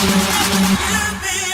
Love me.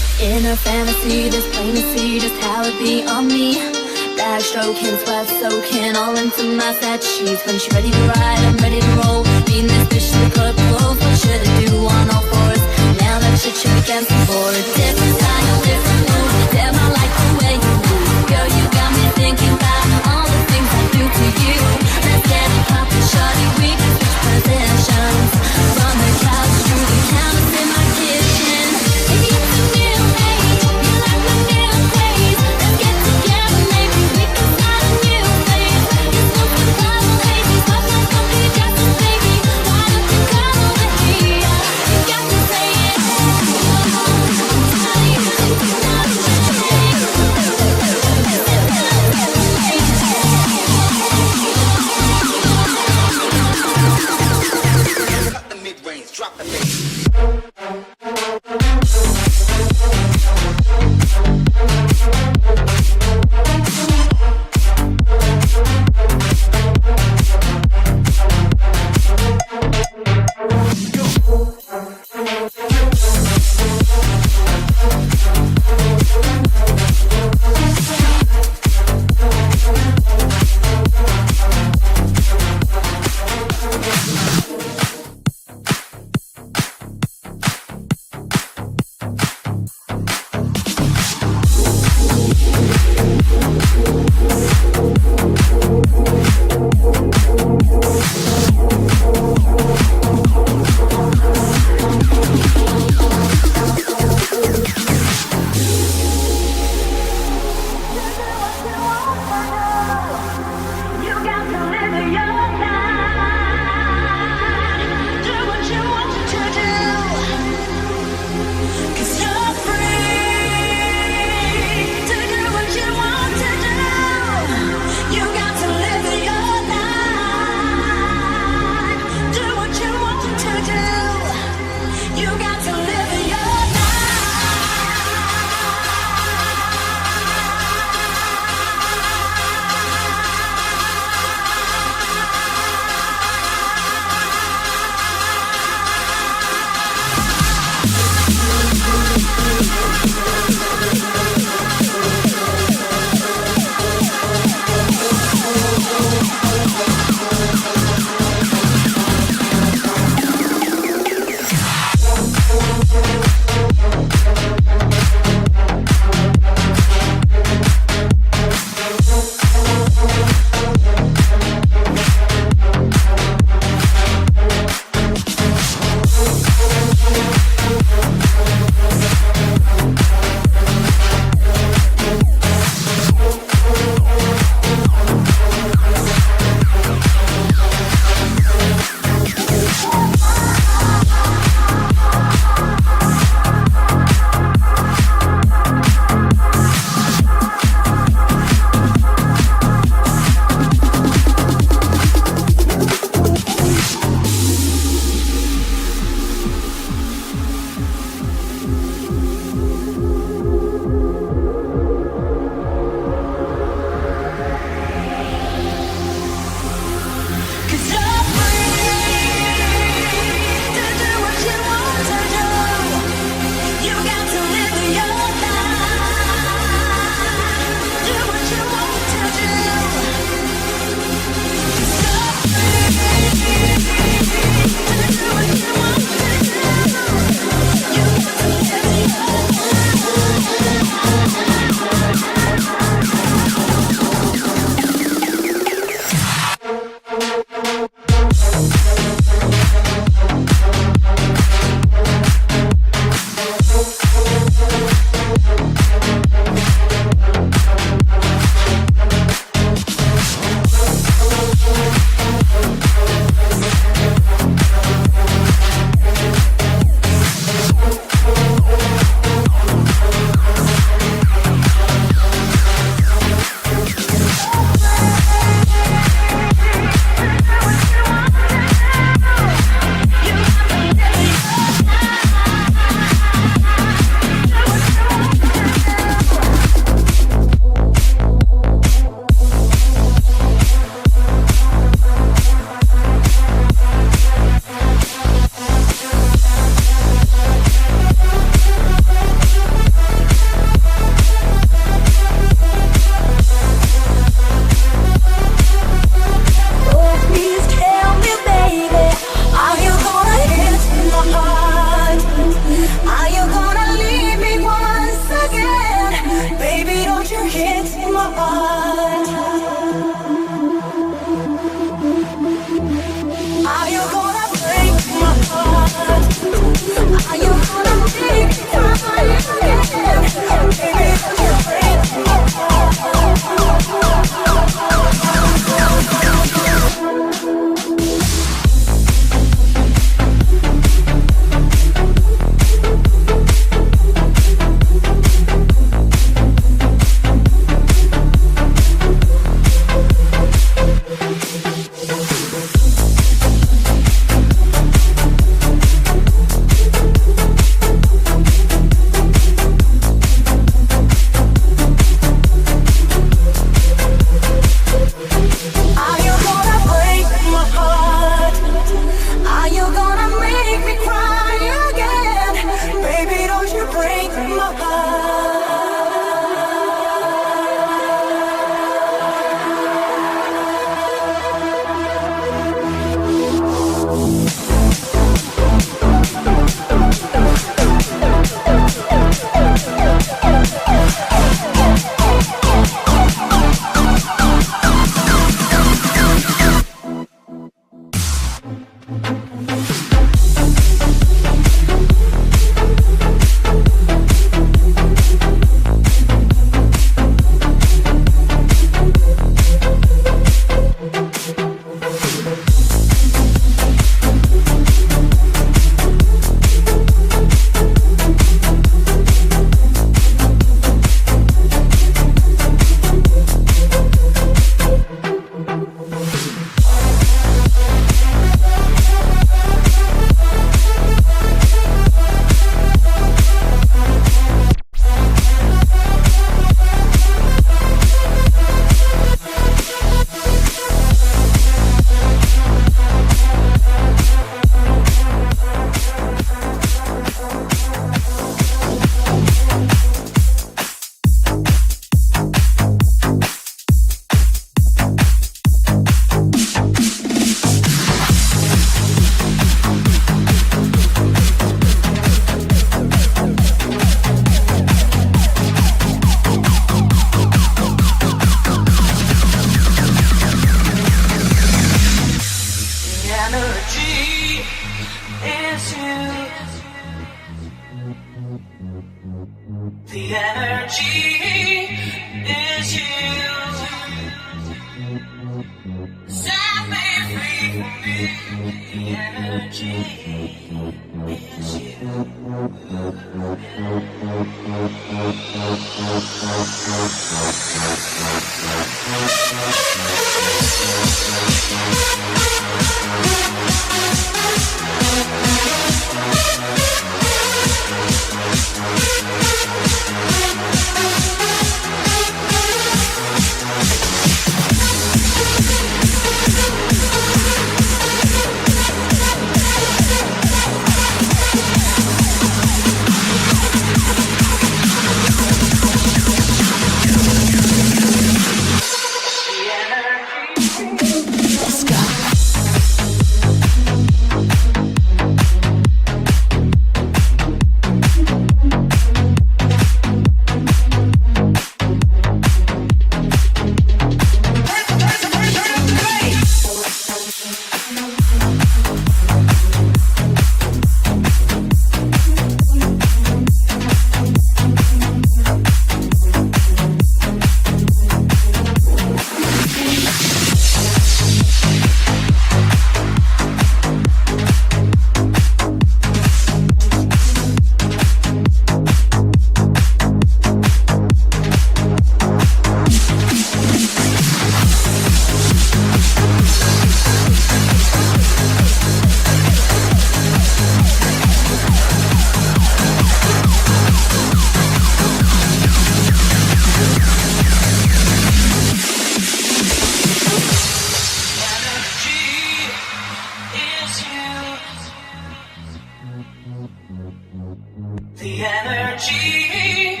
The energy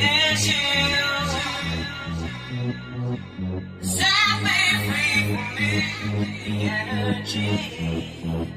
is you. Set me free from me. The energy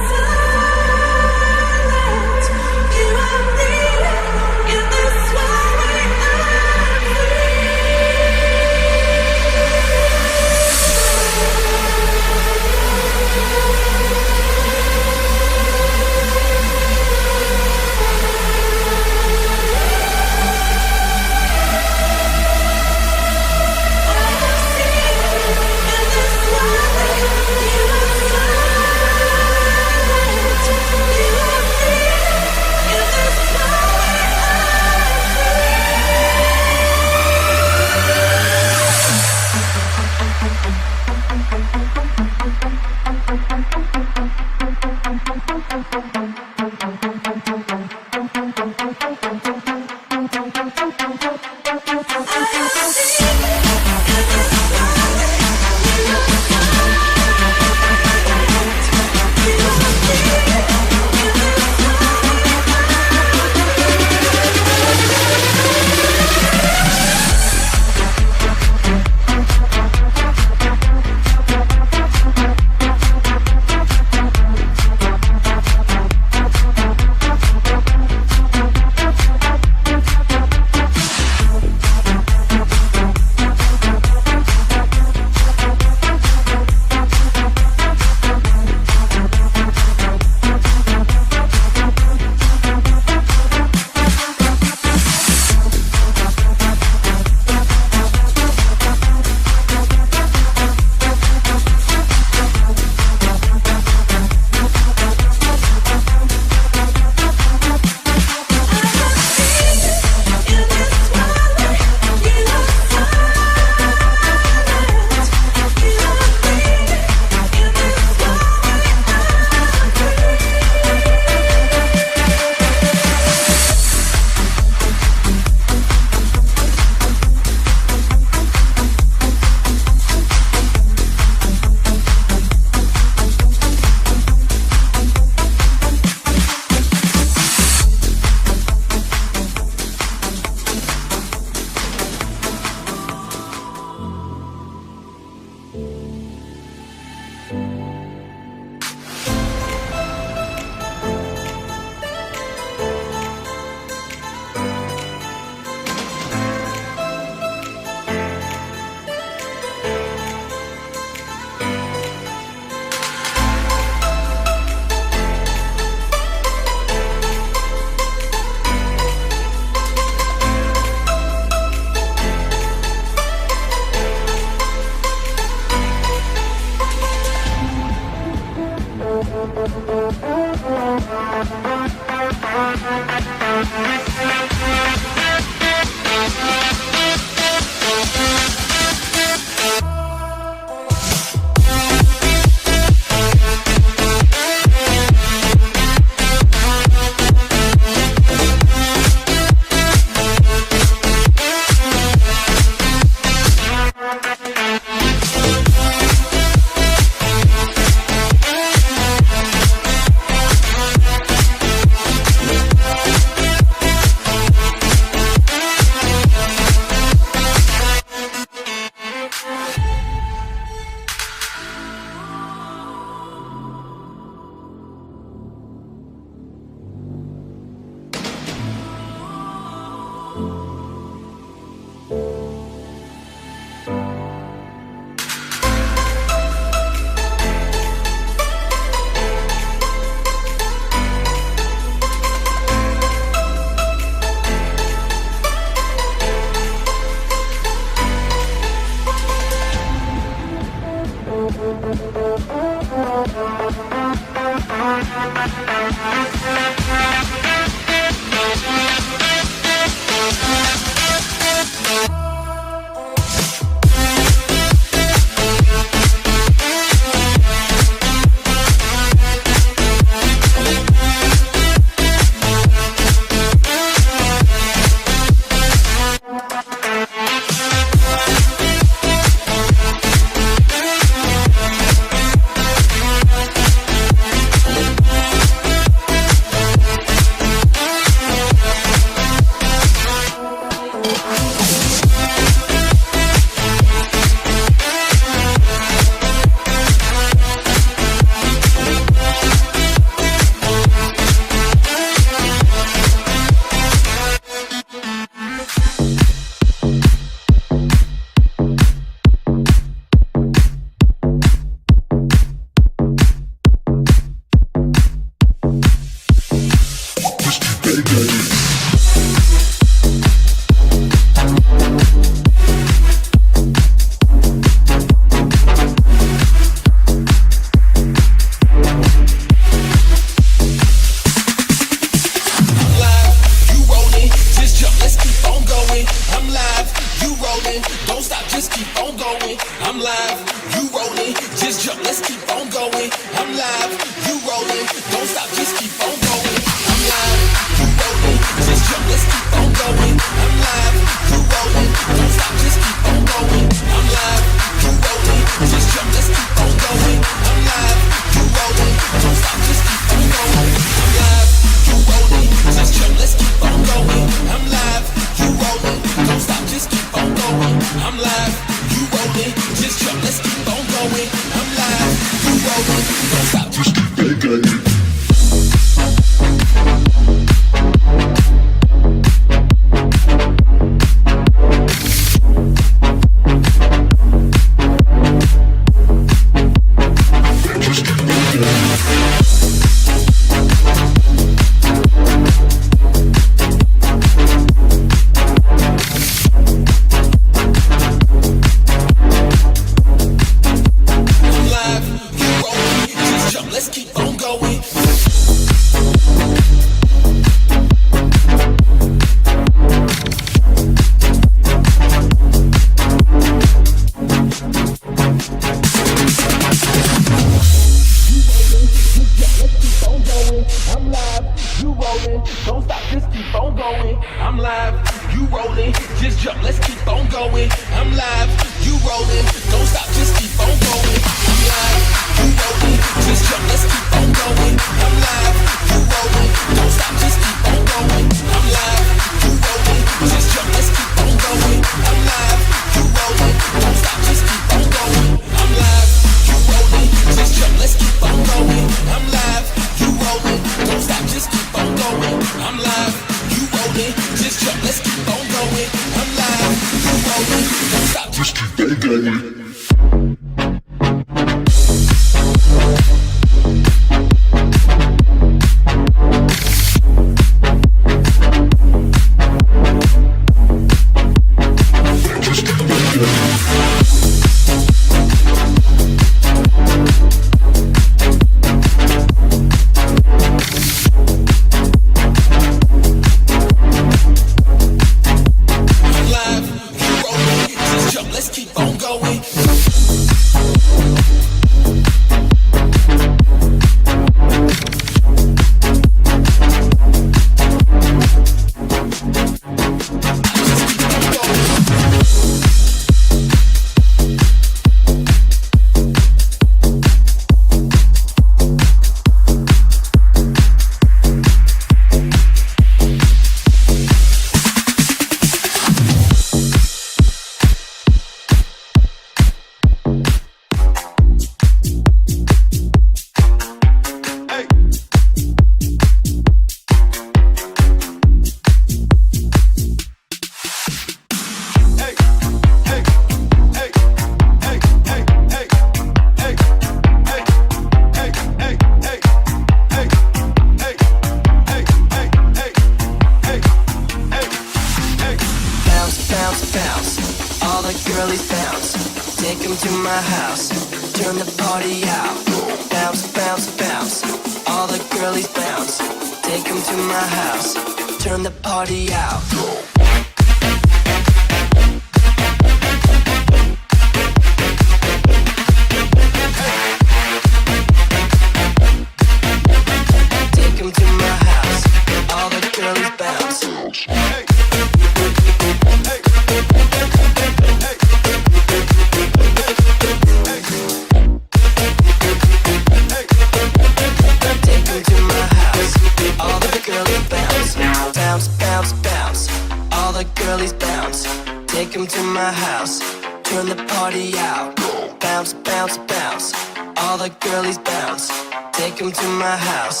bounce. All the girlies bounce. Take 'em to my house.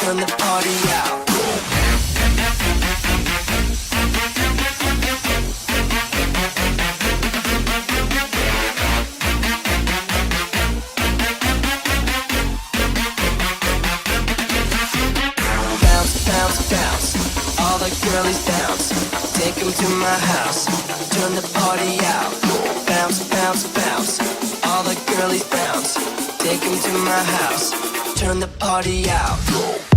Turn the party out. Bounce, bounce, bounce. All the girlies bounce. Take 'em to my house. Turn the party my house. Turn the party out.